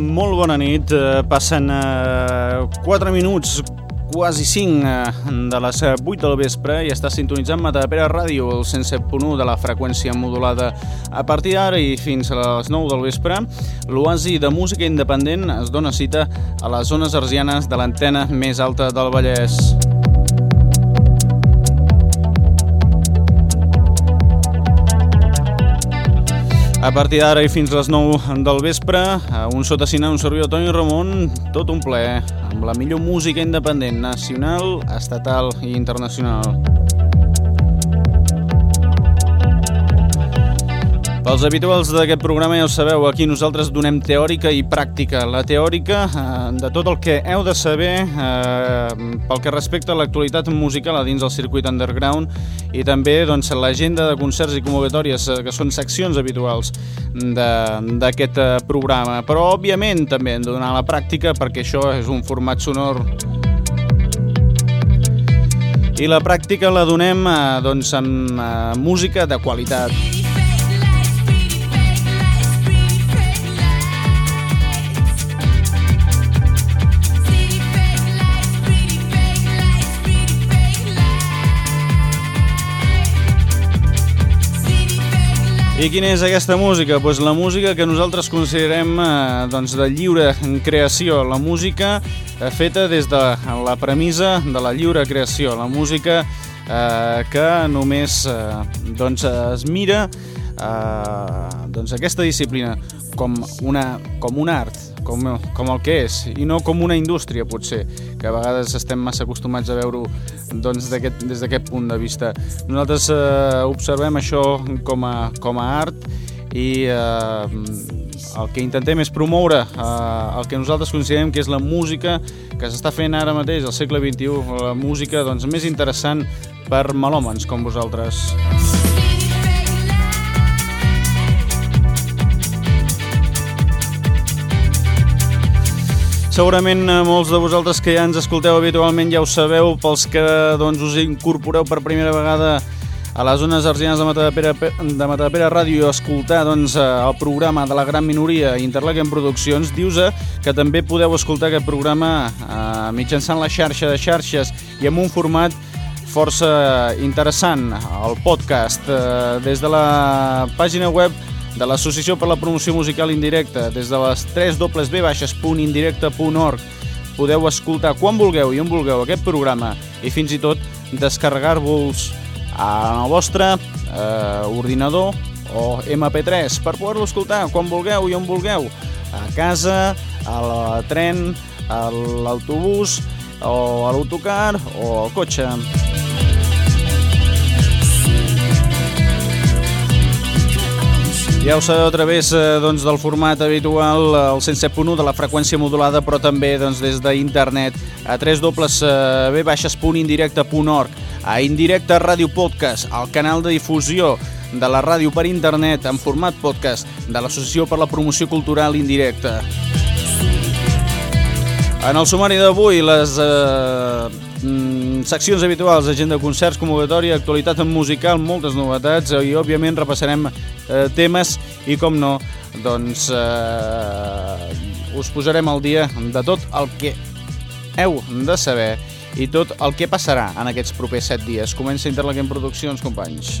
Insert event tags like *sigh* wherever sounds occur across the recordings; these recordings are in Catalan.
Molt bona nit. Eh, Passen eh, 4 minuts, quasi 5 eh, de les 8 del vespre i està sintonitzant Matapera Ràdio, el 107.1 de la freqüència modulada. A partir d'ara i fins a les 9 del vespre, l'oasi de música independent es dona cita a les zones arsianes de l'antena més alta del Vallès. A partir d'ara i fins les 9 del vespre, a un sotacina, un servidor Toni Ramon, tot un ple, amb la millor música independent, nacional, estatal i internacional. Pels habituals d'aquest programa ja ho sabeu, aquí nosaltres donem teòrica i pràctica. La teòrica eh, de tot el que heu de saber eh, pel que respecta a l'actualitat musical a dins del circuit underground i també doncs, l'agenda de concerts i convocatòries, eh, que són seccions habituals d'aquest eh, programa. Però, òbviament, també hem de donar la pràctica perquè això és un format sonor i la pràctica la donem doncs, amb eh, música de qualitat. I quina és aquesta música? Pues la música que nosaltres considerem eh, doncs de lliure creació, la música eh, feta des de la premissa de la lliure creació, la música eh, que només eh, doncs es mira eh, doncs aquesta disciplina com una, com un art, com, com el que és, i no com una indústria, potser, que a vegades estem massa acostumats a veure-ho doncs, des d'aquest punt de vista. Nosaltres eh, observem això com a, com a art i eh, el que intentem és promoure eh, el que nosaltres considerem que és la música que s'està fent ara mateix, al segle XXI, la música doncs, més interessant per melòmens com vosaltres. Segurament eh, molts de vosaltres que ja ens escolteu habitualment ja ho sabeu, pels que doncs, us incorporeu per primera vegada a les zones arsianes de Matadepera, de Matadepera Ràdio a escoltar doncs, eh, el programa de la gran minoria Interlaken Produccions, dius que també podeu escoltar aquest programa eh, mitjançant la xarxa de xarxes i amb un format força interessant, el podcast, eh, des de la pàgina web de l'Associació per la Promoció Musical Indirecta, des de les 3 www.indirecta.org. Podeu escoltar quan vulgueu i on vulgueu aquest programa i fins i tot descarregar-vos al vostre eh, ordinador o MP3 per poder-lo escoltar quan vulgueu i on vulgueu, a casa, al tren, a l'autobús o a l'autocar o al cotxe. Ja ho sabeu a través eh, doncs, del format habitual, el 107.1 de la freqüència modulada, però també doncs, des d'internet a www.indirecte.org, a Indirecte Ràdio Podcast, al canal de difusió de la ràdio per internet en format podcast de l'Associació per la Promoció Cultural Indirecta. En el sumari d'avui, les eh, mm, seccions habituals, agenda de concerts, convocatòria, actualitat en musical, moltes novetats i, òbviament, repassarem eh, temes i, com no, doncs eh, us posarem al dia de tot el que heu de saber i tot el que passarà en aquests propers set dies. Comença Interlaken Produccions, companys.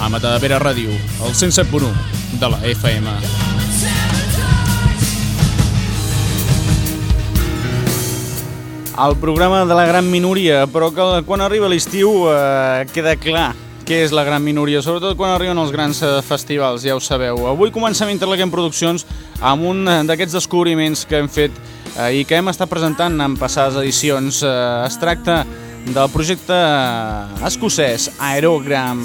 a Matadepera Ràdio, el 107.1 de la FM. El programa de la gran minoria, però que quan arriba l'estiu eh, queda clar què és la gran minoria, sobretot quan arriben els grans eh, festivals, ja ho sabeu. Avui comencem Interlaken Produccions amb un d'aquests descobriments que hem fet eh, i que hem estat presentant en passades edicions. Eh, es tracta del projecte escocès Aerogram.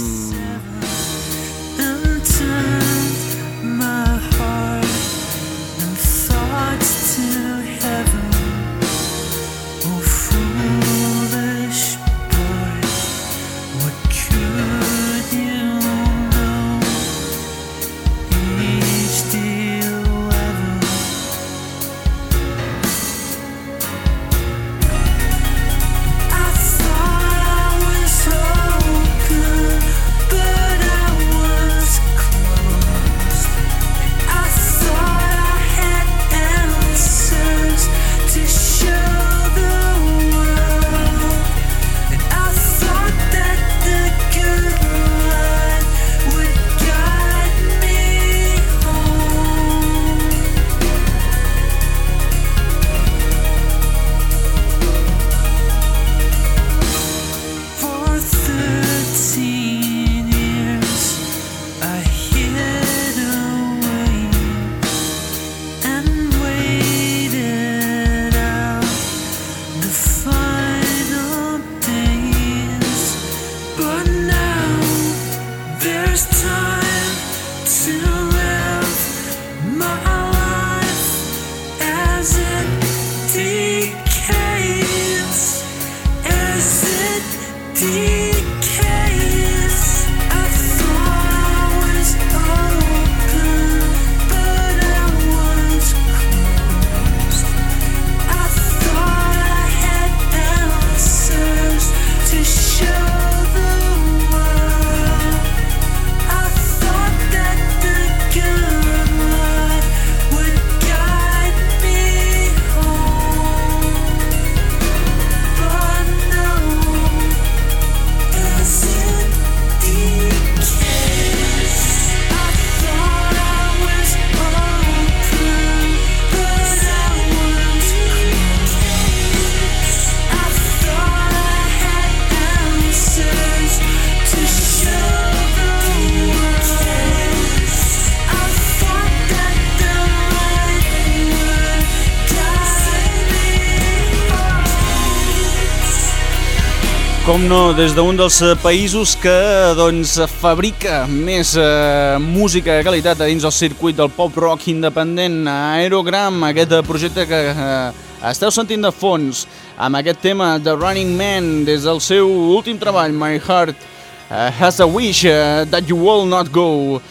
Com no, des d'un dels eh, països que doncs, fabrica més eh, música de qualitat a dins del circuit del pop rock independent, Aerogram, aquest eh, projecte que eh, esteu sentint de fons amb aquest tema de Running Man des del seu últim treball, My Heart uh, Has a Wish That You Will Not Go.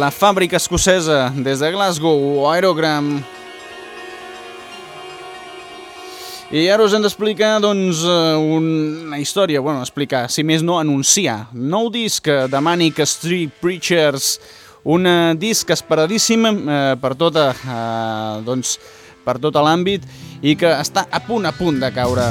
La fàbrica escocesa des de Glasgow, Aerogram, I ara us hem d'explicar doncs, eh, una història, bueno, explicar, si més no, anunciar. Nou disc de Manic Street Preachers, un eh, disc esperadíssim eh, per tota, eh, doncs, per tot l'àmbit i que està a punt a punt de caure.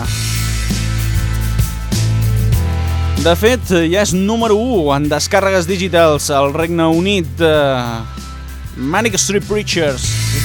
De fet, ja és número 1 en descàrregues digitals al Regne Unit. Eh, Manic Street Preachers.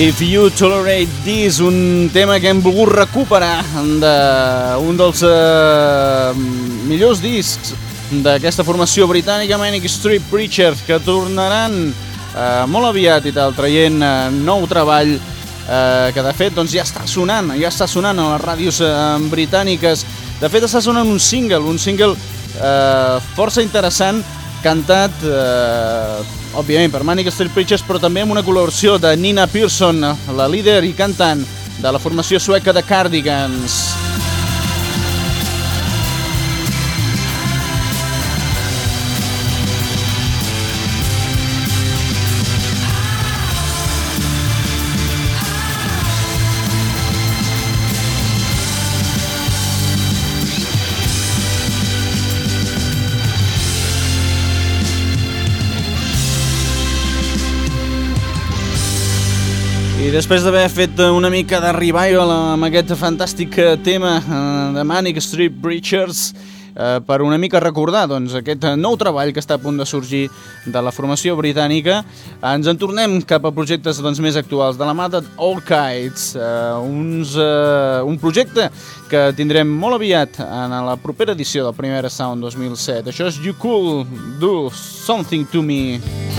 If You Tolerate This, un tema que hem volgut recuperar d'un dels uh, millors discs d'aquesta formació britànica Manic Street Preachers que tornaran uh, molt aviat i tal, traient uh, nou treball uh, que de fet doncs, ja està sonant, ja està sonant a les ràdios uh, britàniques. De fet està sonant un single, un single uh, força interessant cantat, eh, òbviament, per Manic Street Preachers, però també amb una col·laboració de Nina Pearson, la líder i cantant de la formació sueca de Cardigans. Després d'haver fet una mica de revival amb aquest fantàstic tema eh, de Manic Street Preachers, eh, per una mica recordar doncs, aquest nou treball que està a punt de sorgir de la formació britànica, ens en tornem cap a projectes doncs, més actuals de la mà de All Kites, eh, uns, eh, un projecte que tindrem molt aviat en la propera edició del Primer Sound 2007. Això és You Cool Do Something To Me.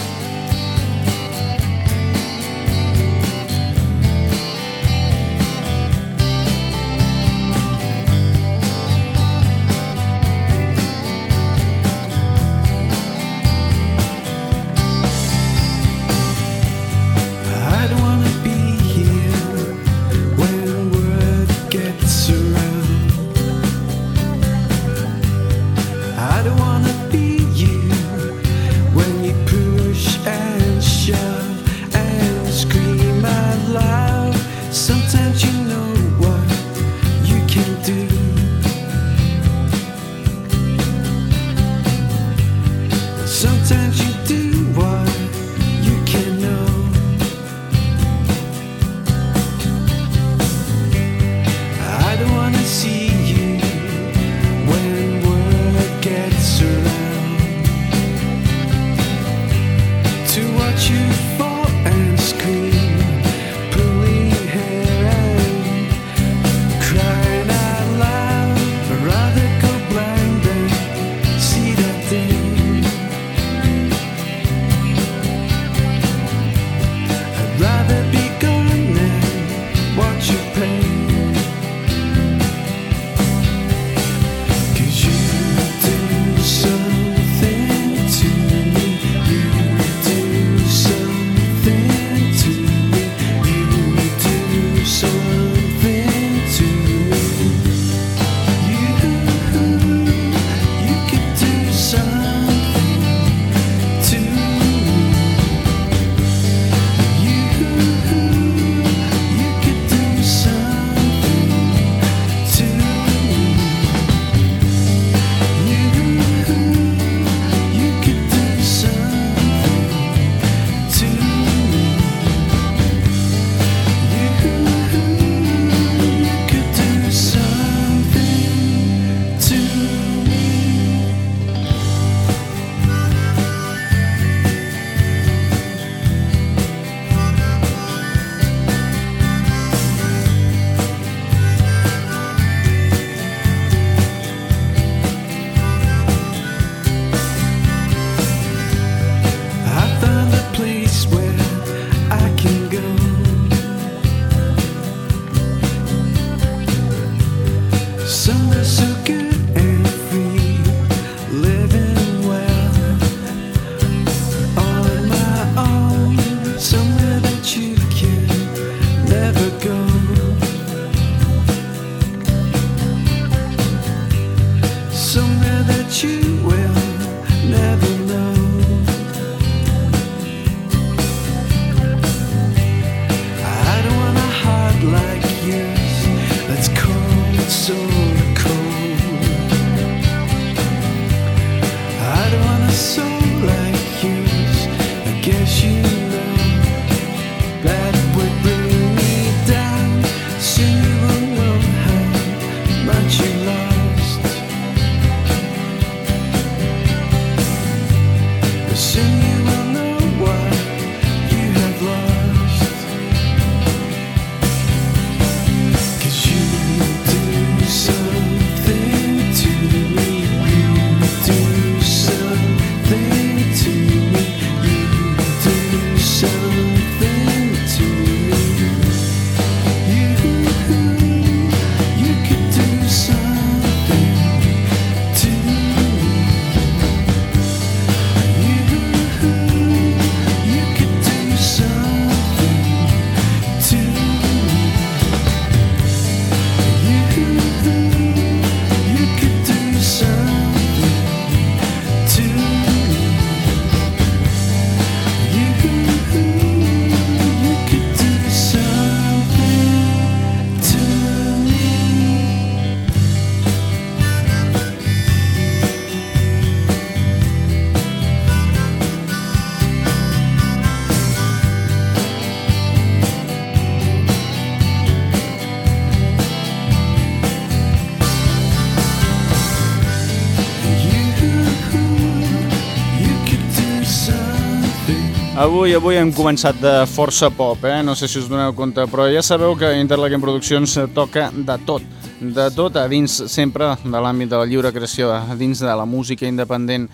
Avui avui hem començat de força pop, eh? no sé si us doneu compte, però ja sabeu que Interlaken Produccions toca de tot, de tot a dins sempre de l'àmbit de la lliure creació, a dins de la música independent.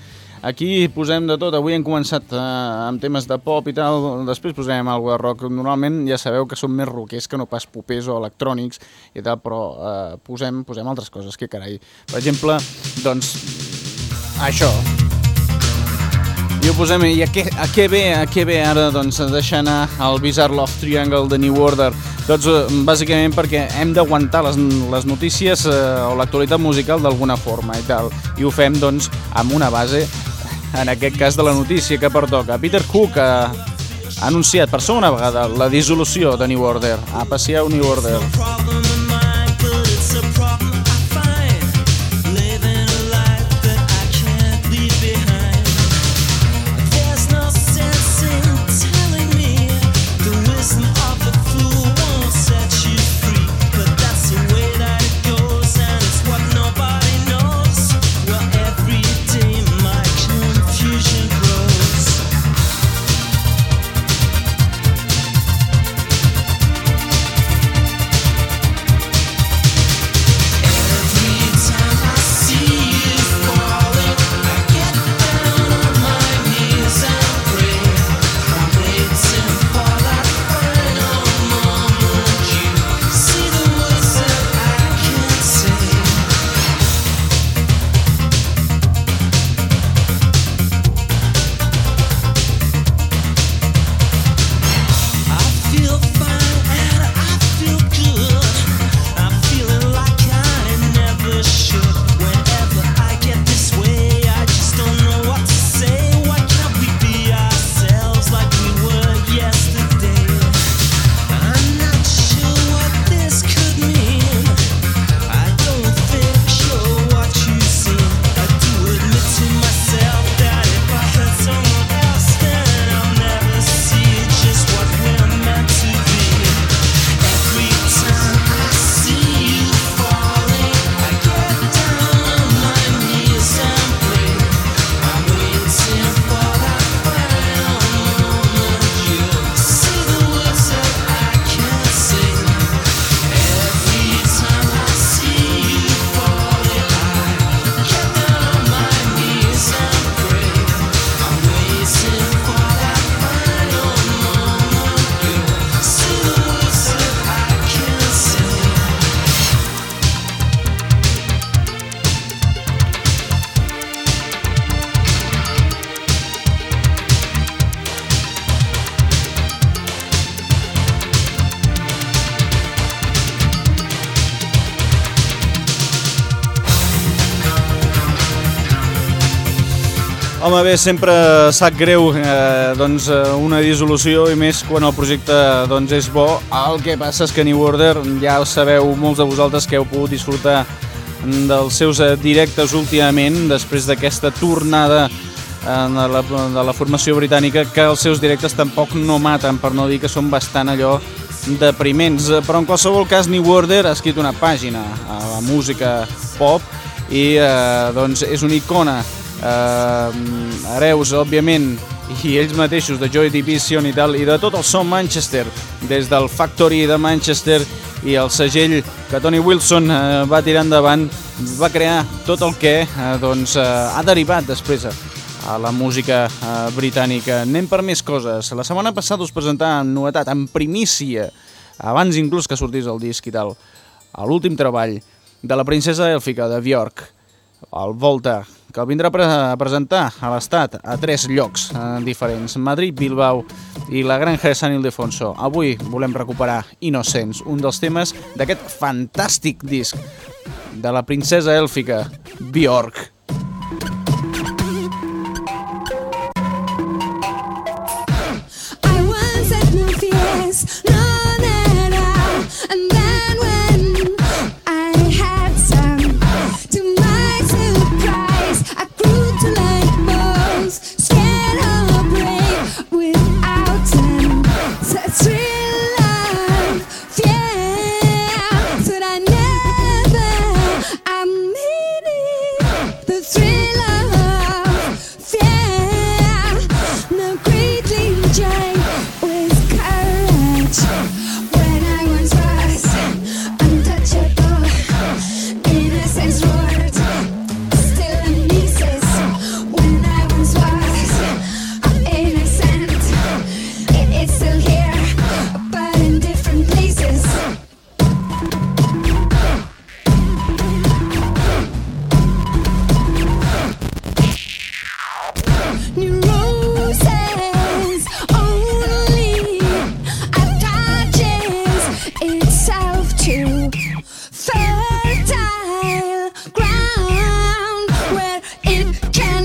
Aquí posem de tot, avui hem començat eh, amb temes de pop i tal, després posarem alguna de rock. Normalment ja sabeu que som més rockers que no pas popers o electrònics i tal, però eh, posem, posem altres coses, que carai. Per exemple, doncs, això, i ho posem, i a què, a què ve, a què ve ara doncs, deixar anar el Bizarre Love Triangle de New Order? Doncs eh, bàsicament perquè hem d'aguantar les, les notícies eh, o l'actualitat musical d'alguna forma i tal. I ho fem doncs amb una base, en aquest cas de la notícia que pertoca. Peter Cook ha, ha anunciat per segona vegada la dissolució de New Order. A passeu New Order. Home, bé, sempre sap greu eh, doncs, eh, una dissolució i més quan el projecte doncs, és bo. El que passa és que New Order, ja sabeu molts de vosaltres que heu pogut disfrutar dels seus eh, directes últimament, després d'aquesta tornada eh, de la, de la formació britànica, que els seus directes tampoc no maten, per no dir que són bastant allò depriments. Però en qualsevol cas, New Order ha escrit una pàgina a la música pop i eh, doncs és una icona eh, hereus, òbviament, i ells mateixos, de Joy Division i tal, i de tot el son Manchester, des del Factory de Manchester i el segell que Tony Wilson eh, va tirar endavant, va crear tot el que eh, doncs, eh, ha derivat després a la música eh, britànica. Anem per més coses. La setmana passada us presentàvem novetat, en primícia, abans inclús que sortís el disc i tal, l'últim treball de la princesa èlfica de Björk, el Volta, que el vindrà a presentar a l'Estat a tres llocs eh, diferents, Madrid, Bilbao i la Granja de Sant Ildefonso. Avui volem recuperar Innocents, un dels temes d'aquest fantàstic disc de la princesa èlfica Bjork.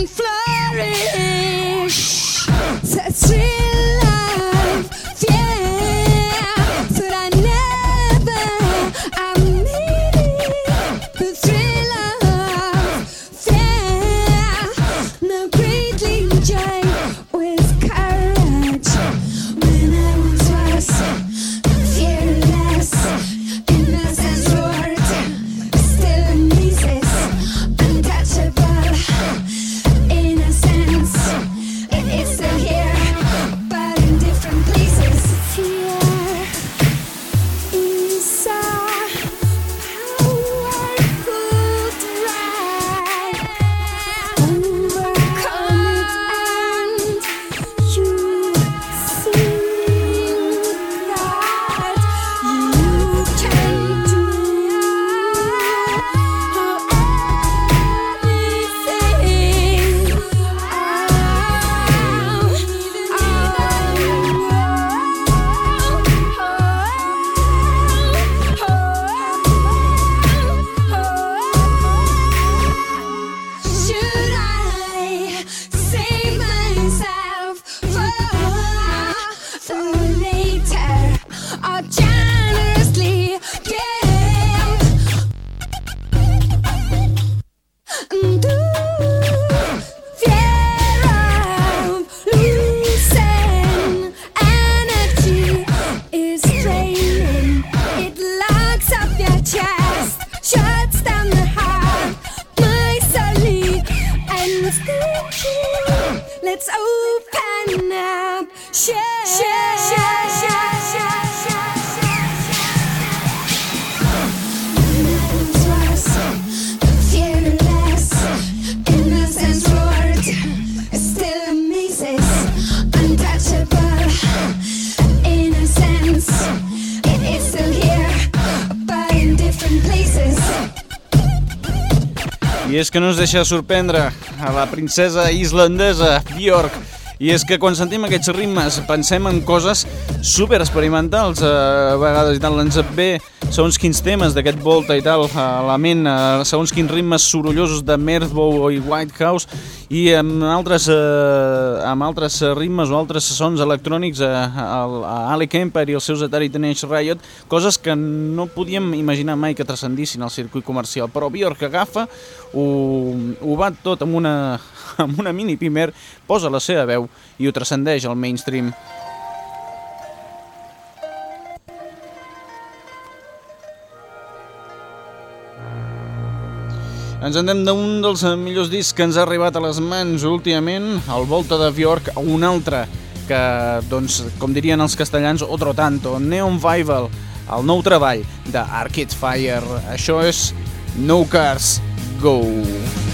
flourish. That's. Let's open up, share, share, share, share, share, I és que no ens deixa sorprendre a la princesa islandesa Björk. I és que quan sentim aquests ritmes pensem en coses super experimentals eh, a vegades i tal, ens ve segons quins temes d'aquest Volta i tal a la ment, eh, segons quins ritmes sorollosos de Merzbow i White House i amb altres, eh, amb altres ritmes o altres sons electrònics a, a, a Ali Kemper i els seus Atari Teenage Riot, coses que no podíem imaginar mai que transcendissin al circuit comercial, però Björk agafa, ho, ho va tot amb una, *laughs* amb una mini pimer, posa la seva veu i ho transcendeix al mainstream. Ens anem d'un dels millors discs que ens ha arribat a les mans últimament, el Volta de Bjork, un altre que, doncs, com dirien els castellans, otro tanto, Neon Vival, el nou treball de Fire. Això és No Cars Go. Go.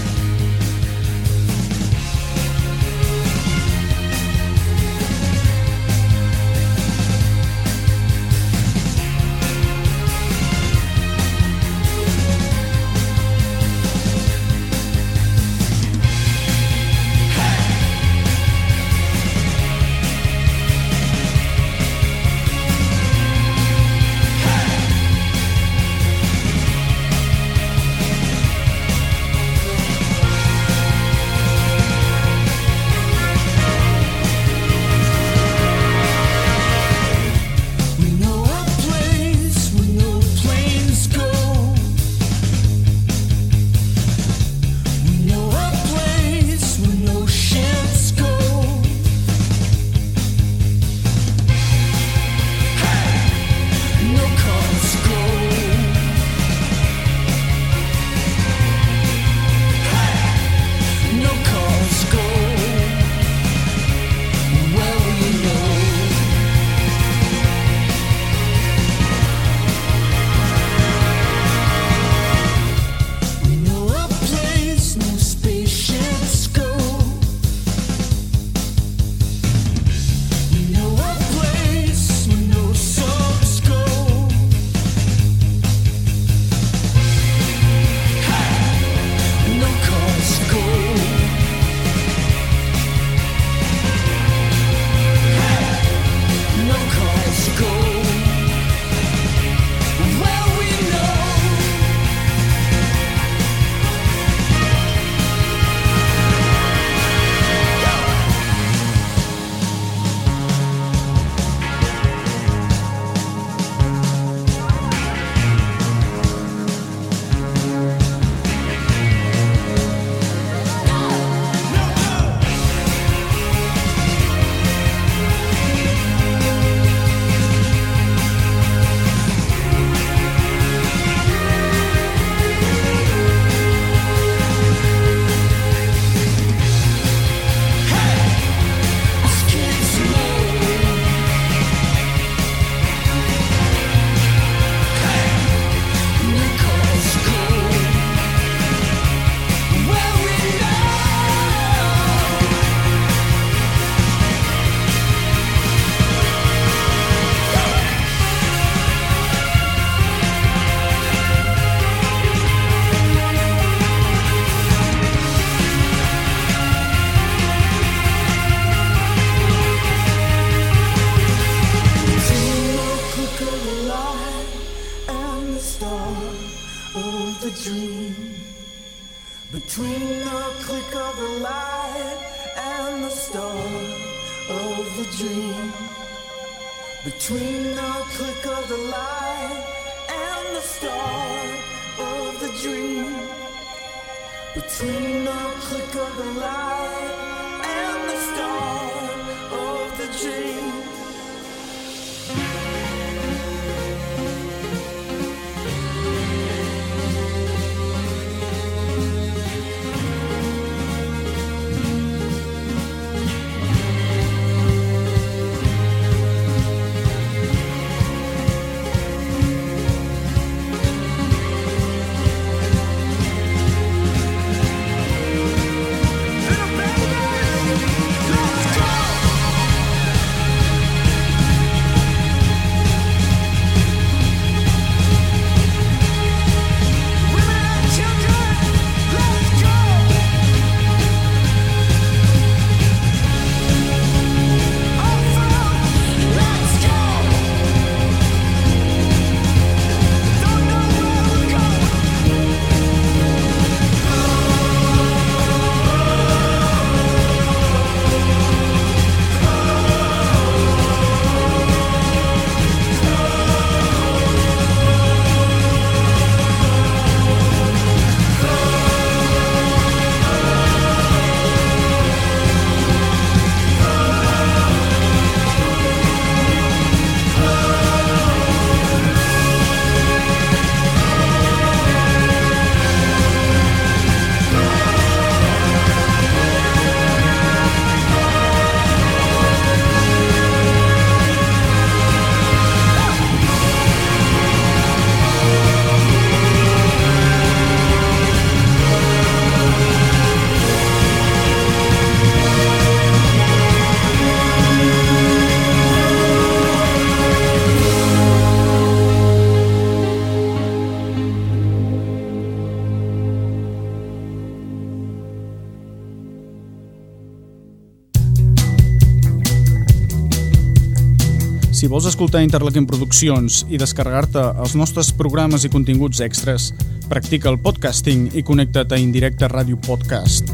Si vols escoltar Interlaken Produccions i descarregar-te els nostres programes i continguts extras, practica el podcasting i connecta't a Indirecte Ràdio Podcast.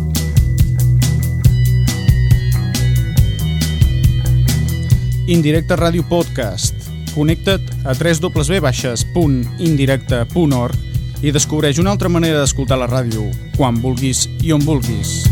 Indirecte Ràdio Podcast. Connecta't a www.indirecte.org i descobreix una altra manera d'escoltar la ràdio, quan vulguis i on vulguis.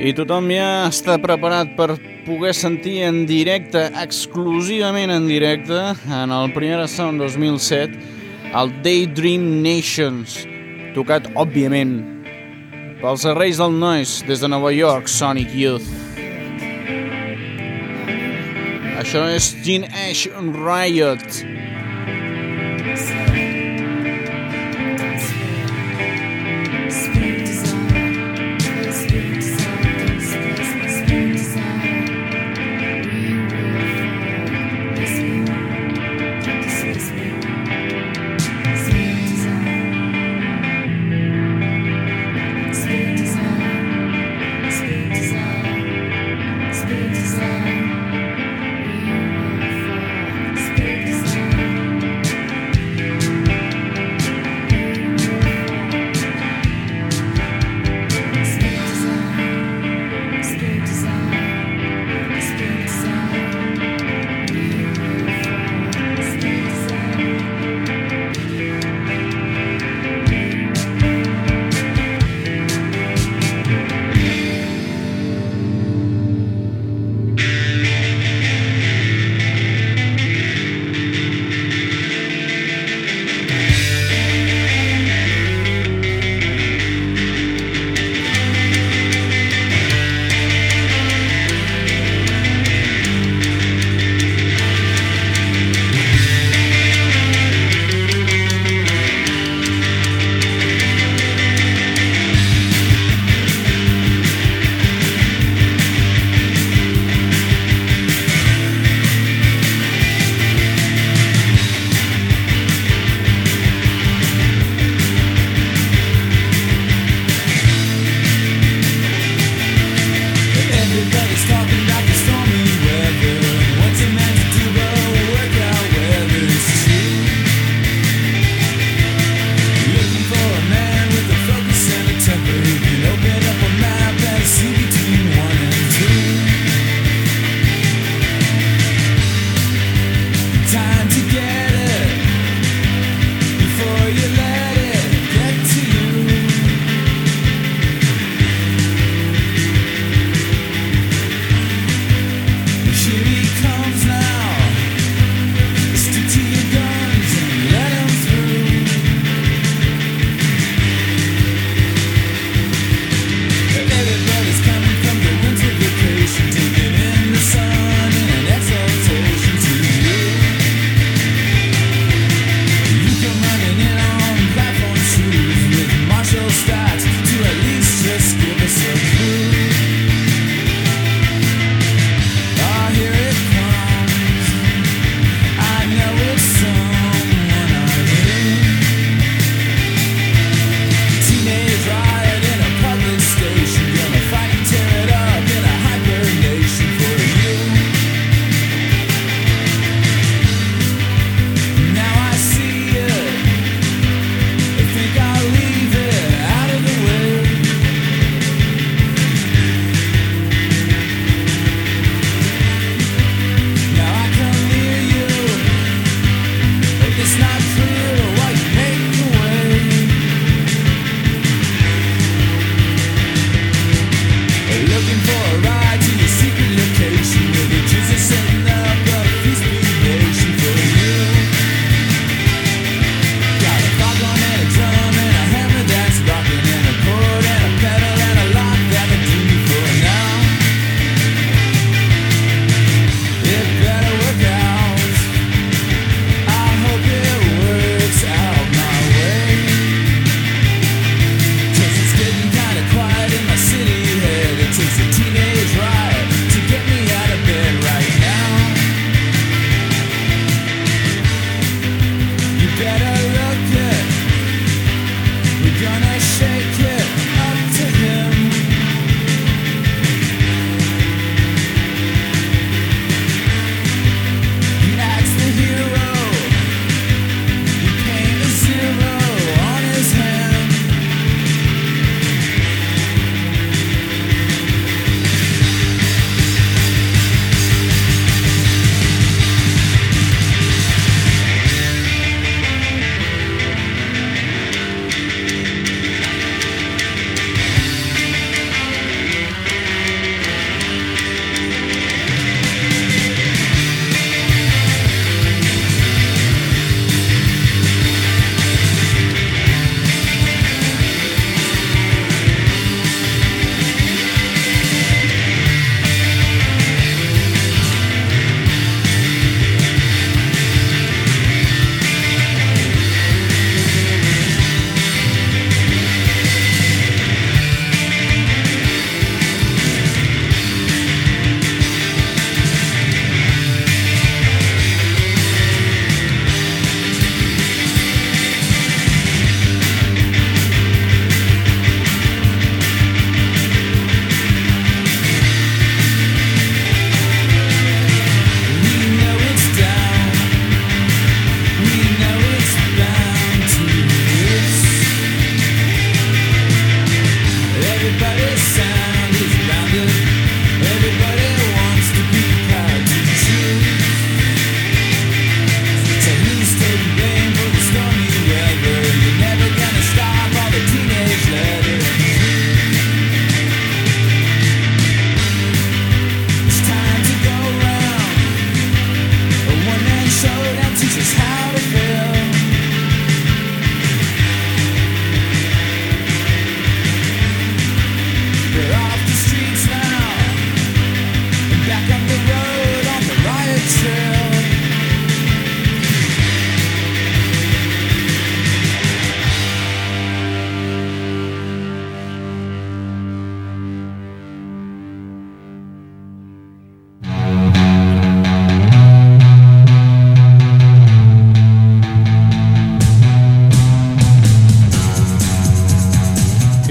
I tothom ja està preparat per poder sentir en directe, exclusivament en directe, en el primer Sound 2007, el Daydream Nations, tocat, òbviament, pels Reis del Noise des de Nova York, Sonic Youth. Això és Gene Ash Riot. Speak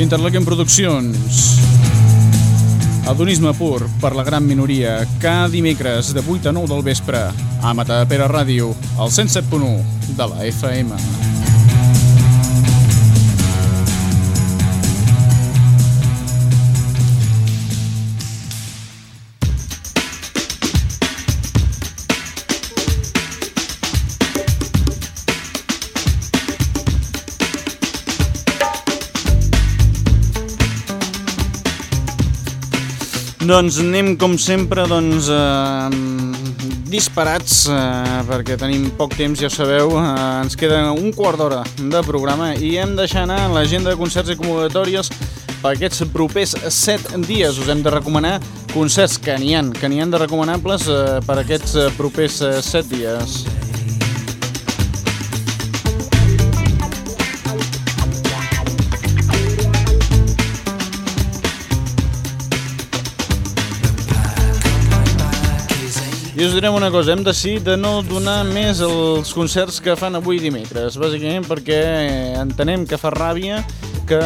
Interlequem Produccions. Adonisme pur per la gran minoria. Cada dimecres de 8 a 9 del vespre. A Matapera Ràdio, al 107.1 de la FM. Doncs anem, com sempre, doncs, eh, disparats, eh, perquè tenim poc temps, ja sabeu. Eh, ens queda un quart d'hora de programa i hem deixat anar l'agenda de concerts i convocatòries per aquests propers 7 dies. Us hem de recomanar concerts que n'hi ha, que n'hi ha de recomanables eh, per aquests eh, propers eh, 7 dies. I us direm una cosa, hem decidit de no donar més els concerts que fan avui dimecres, bàsicament perquè entenem que fa ràbia que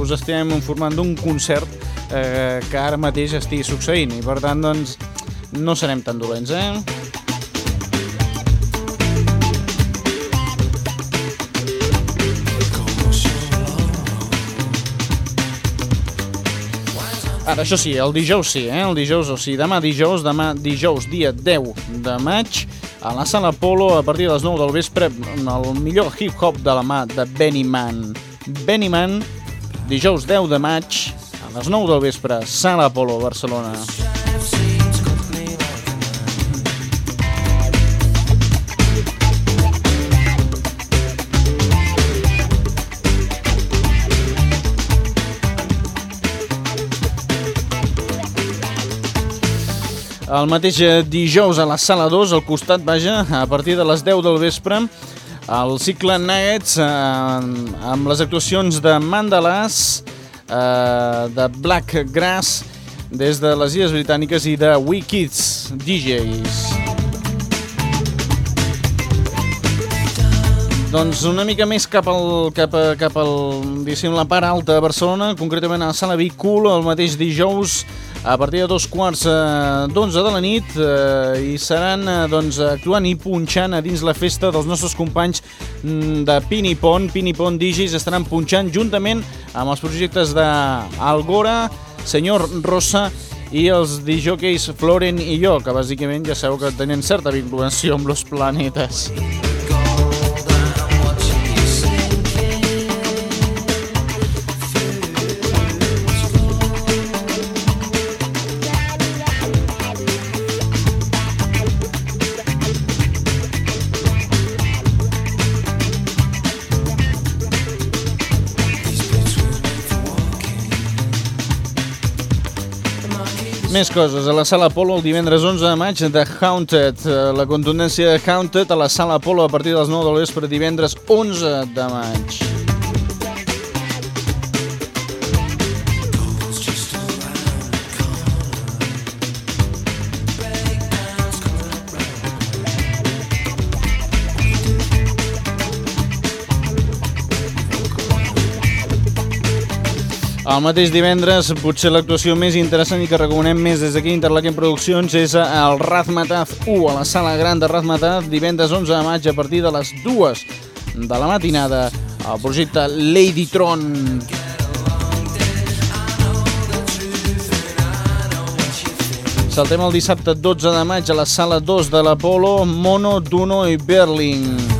us estiguem informant d'un concert eh, que ara mateix estigui succeint i per tant doncs no serem tan dolents, eh? Ara, això sí, el dijous sí, eh? El dijous, o sigui, demà dijous, demà dijous, dia 10 de maig, a la sala Polo, a partir de les 9 del vespre, el millor hip-hop de la mà de Benny Man. Benny Man, dijous 10 de maig, a les 9 del vespre, sala Polo, Barcelona. El mateix eh, dijous a la sala 2, al costat, vaja, a partir de les 10 del vespre, el cicle Nuggets eh, amb les actuacions de Mandalàs, eh, de Black Grass, des de les Illes Britàniques i de We Kids DJs. Doncs una mica més cap al, cap, a, cap al, la part alta de Barcelona, concretament a la sala Vicul, el mateix dijous, a partir de dos quarts eh, d'onze de la nit eh, i seran eh, doncs, actuant i punxant a dins la festa dels nostres companys mm, de Pinipon. Pinipon DJs estaran punxant juntament amb els projectes d'Algora, Senyor Rosa i els DJs Floren i jo, que bàsicament ja sabeu que tenen certa vinculació amb los planetes. Més coses. A la Sala Apolo el divendres 11 de maig de Haunted. Eh, La contundència de Haunted a la Sala Apolo a partir de les 9 del vespre divendres 11 de maig. El mateix divendres, potser l'actuació més interessant i que recomanem més des d'aquí Interlaken Produccions és el Razmataz 1 a la sala gran de Razmataz, divendres 11 de maig a partir de les 2 de la matinada, el projecte Ladytron. Saltem el dissabte 12 de maig a la sala 2 de l'Apolo, Mono, Duno i Berling.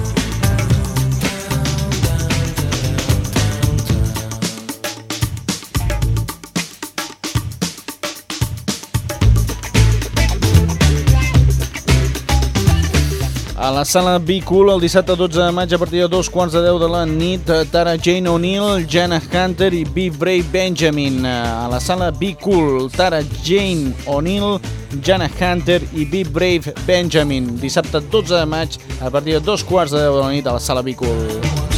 A la sala Be Cool el dissabte 12 de maig a partir de dos quarts de 10 de la nit Tara Jane O'Neill, Jana Hunter i Be Brave Benjamin. A la sala Be Cool, Tara Jane O'Neill, Jana Hunter i Be Brave Benjamin. Dissabte 12 de maig a partir de dos quarts de 10 de la nit a la sala Be Cool.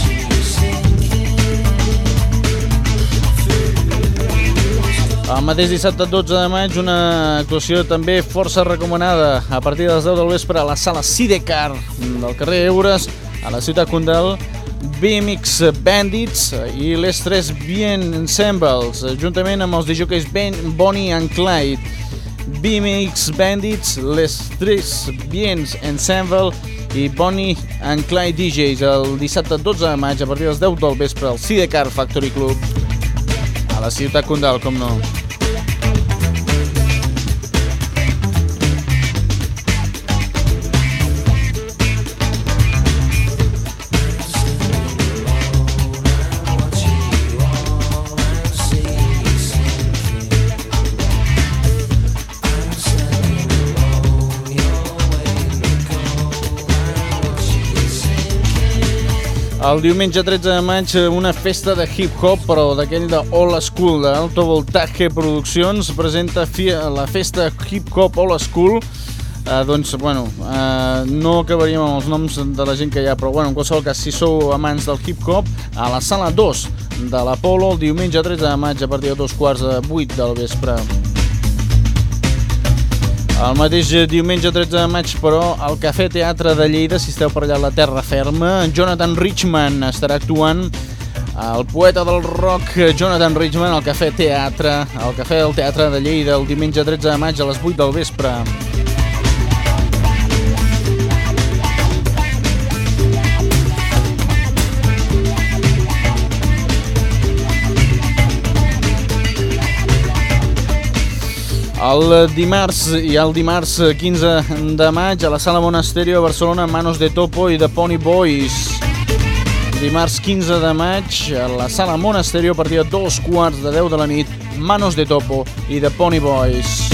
El mateix dissabte 12 de maig una actuació també força recomanada a partir de les 10 del vespre a la sala Sidecar del carrer Eures a la ciutat Condal BMX Bandits i les tres Bien Ensembles, juntament amb els DJs ben Bonnie and Clyde. BMX Bandits, les tres Bien Ensemble i Bonnie and Clyde DJs el dissabte 12 de maig a partir dels 10 del vespre al Sidecar Factory Club a la ciutat Condal, com no. El diumenge 13 de maig una festa de hip-hop, però d'aquell de Old School, d'Alto Voltaje Produccions, presenta la festa hip-hop Old School. Eh, doncs, bueno, eh, no acabaríem amb els noms de la gent que hi ha, però bueno, en qualsevol cas, si sou amants del hip-hop, a la sala 2 de l'Apolo, el diumenge 13 de maig, a partir de dos quarts de 8 del vespre. El mateix diumenge 13 de maig, però, al Cafè Teatre de Lleida, si esteu per allà a la terra ferma, Jonathan Richman estarà actuant el poeta del rock Jonathan Richman al Cafè Teatre, al Cafè del Teatre de Lleida, el diumenge 13 de maig a les 8 del vespre. El dimarts i el dimarts 15 de maig a la Sala Monasterio a Barcelona Manos de Topo i de Pony Boys. Dimarts 15 de maig a la Sala Monasterio a partir de dos quarts de 10 de la nit Manos de Topo i de Pony Boys.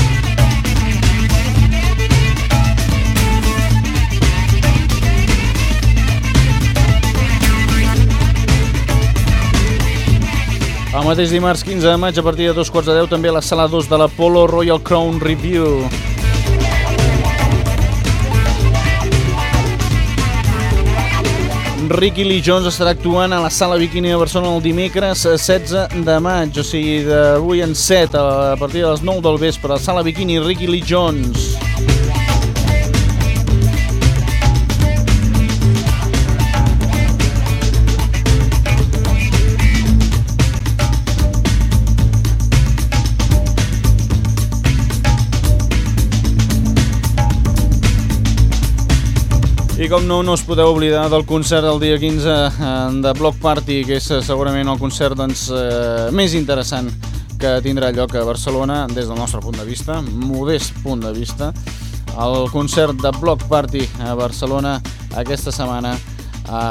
El mateix dimarts 15 de maig a partir de dos quarts de 10 també a la sala 2 de l'Apollo Royal Crown Review. Ricky Lee Jones estarà actuant a la sala Bikini de Barcelona el dimecres 16 de maig, o sigui, d'avui en 7 a partir de les 9 del vespre, a la sala Bikini Ricky Lee Jones. Com no, no us podeu oblidar del concert del dia 15 eh, de Block Party, que és eh, segurament el concert doncs, eh, més interessant que tindrà lloc a Barcelona des del nostre punt de vista, modest punt de vista. El concert de Block Party a Barcelona aquesta setmana a,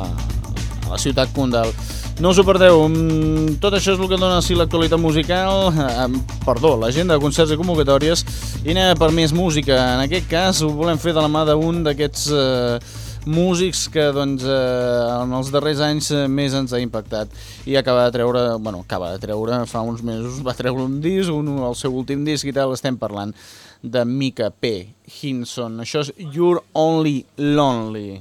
a la ciutat Condal. No us ho perdeu, mm, tot això és el que dona així l'actualitat musical, eh, perdó, l'agenda de concerts i convocatòries, i anem per més música. En aquest cas ho volem fer de la mà d'un d'aquests eh, músics que doncs, eh, en els darrers anys eh, més ens ha impactat i acaba de treure, bueno, acaba de treure fa uns mesos, va treure un disc, un, el seu últim disc i tal, estem parlant de Mika P. Hinson. Això és You're Only Lonely.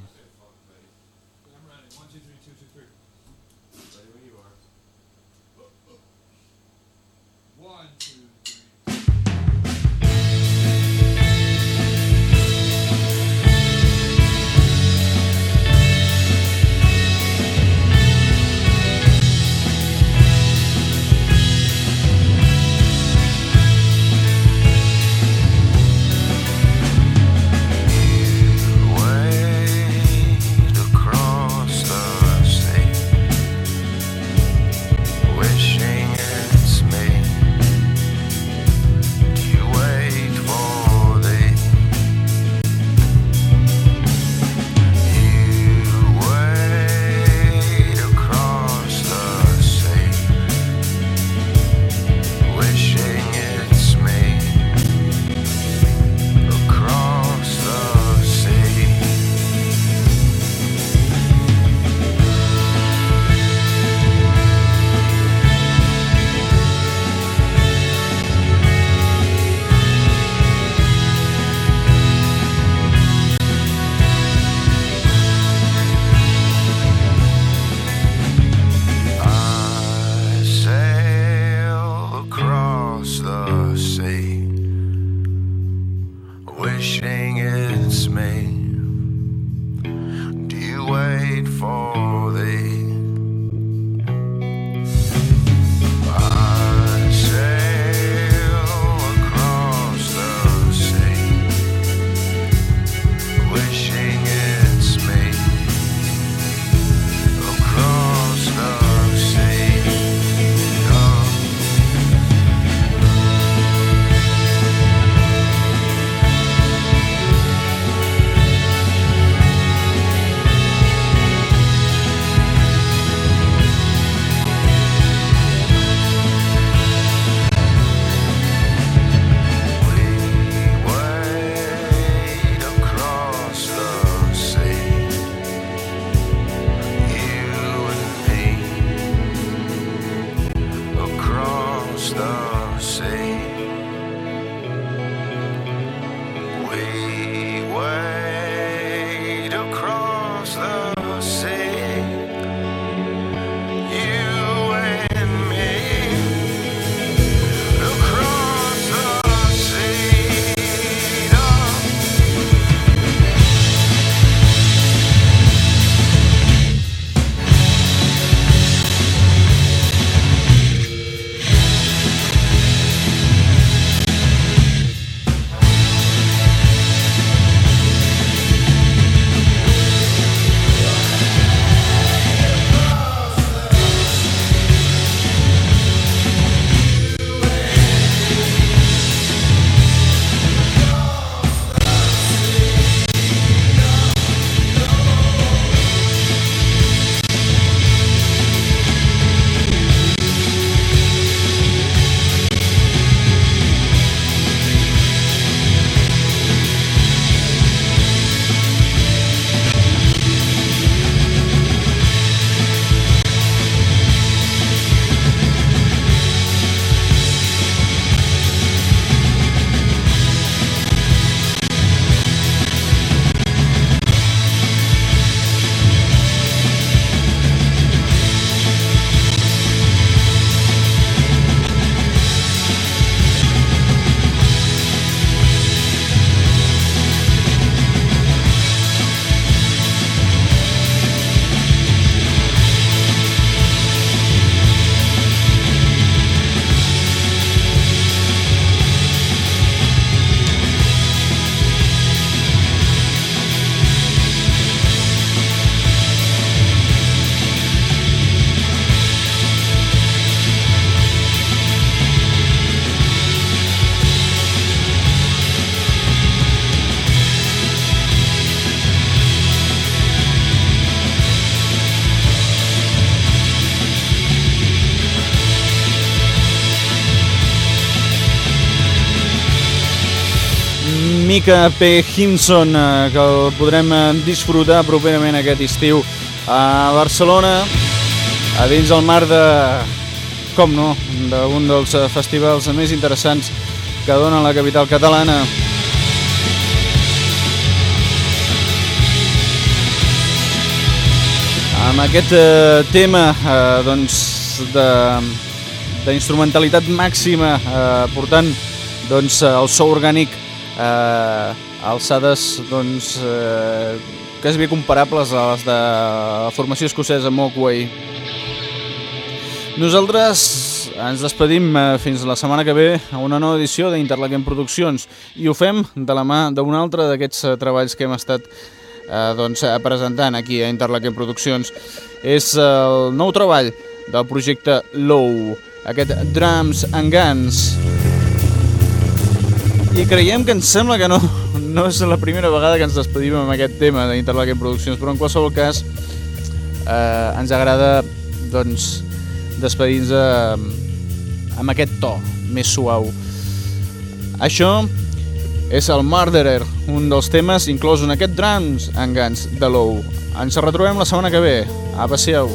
P. Hinson, eh, que el podrem eh, disfrutar properament aquest estiu a Barcelona, a dins el mar de, com no, d'un dels eh, festivals més interessants que dona la capital catalana. Amb aquest eh, tema eh, doncs, d'instrumentalitat màxima, eh, portant doncs, el so orgànic eh, alçades doncs, eh, quasi bé comparables a les de la formació escocesa Mogwai. Nosaltres ens despedim eh, fins la setmana que ve a una nova edició d'Interlaquem Produccions i ho fem de la mà d'un altre d'aquests eh, treballs que hem estat eh, doncs, presentant aquí a Interlaquem Produccions. És el nou treball del projecte Low, aquest Drums and Guns. I creiem que ens sembla que no, no és la primera vegada que ens despedim amb aquest tema d'Interlaken Produccions, però en qualsevol cas eh, ens agrada doncs, despedir-nos amb, amb aquest to més suau. Això és el Murderer, un dels temes inclòs en aquest Drums and Guns de Low. Ens retrobem la setmana que ve. Apa, siau.